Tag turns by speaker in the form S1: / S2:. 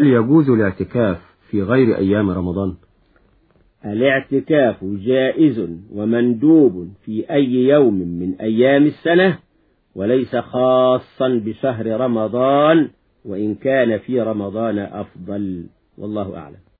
S1: هل يجوز الاعتكاف في غير أيام رمضان.
S2: الاعتكاف جائز ومندوب في أي يوم من أيام السنة وليس خاصا بشهر رمضان وإن كان في رمضان أفضل. والله أعلم.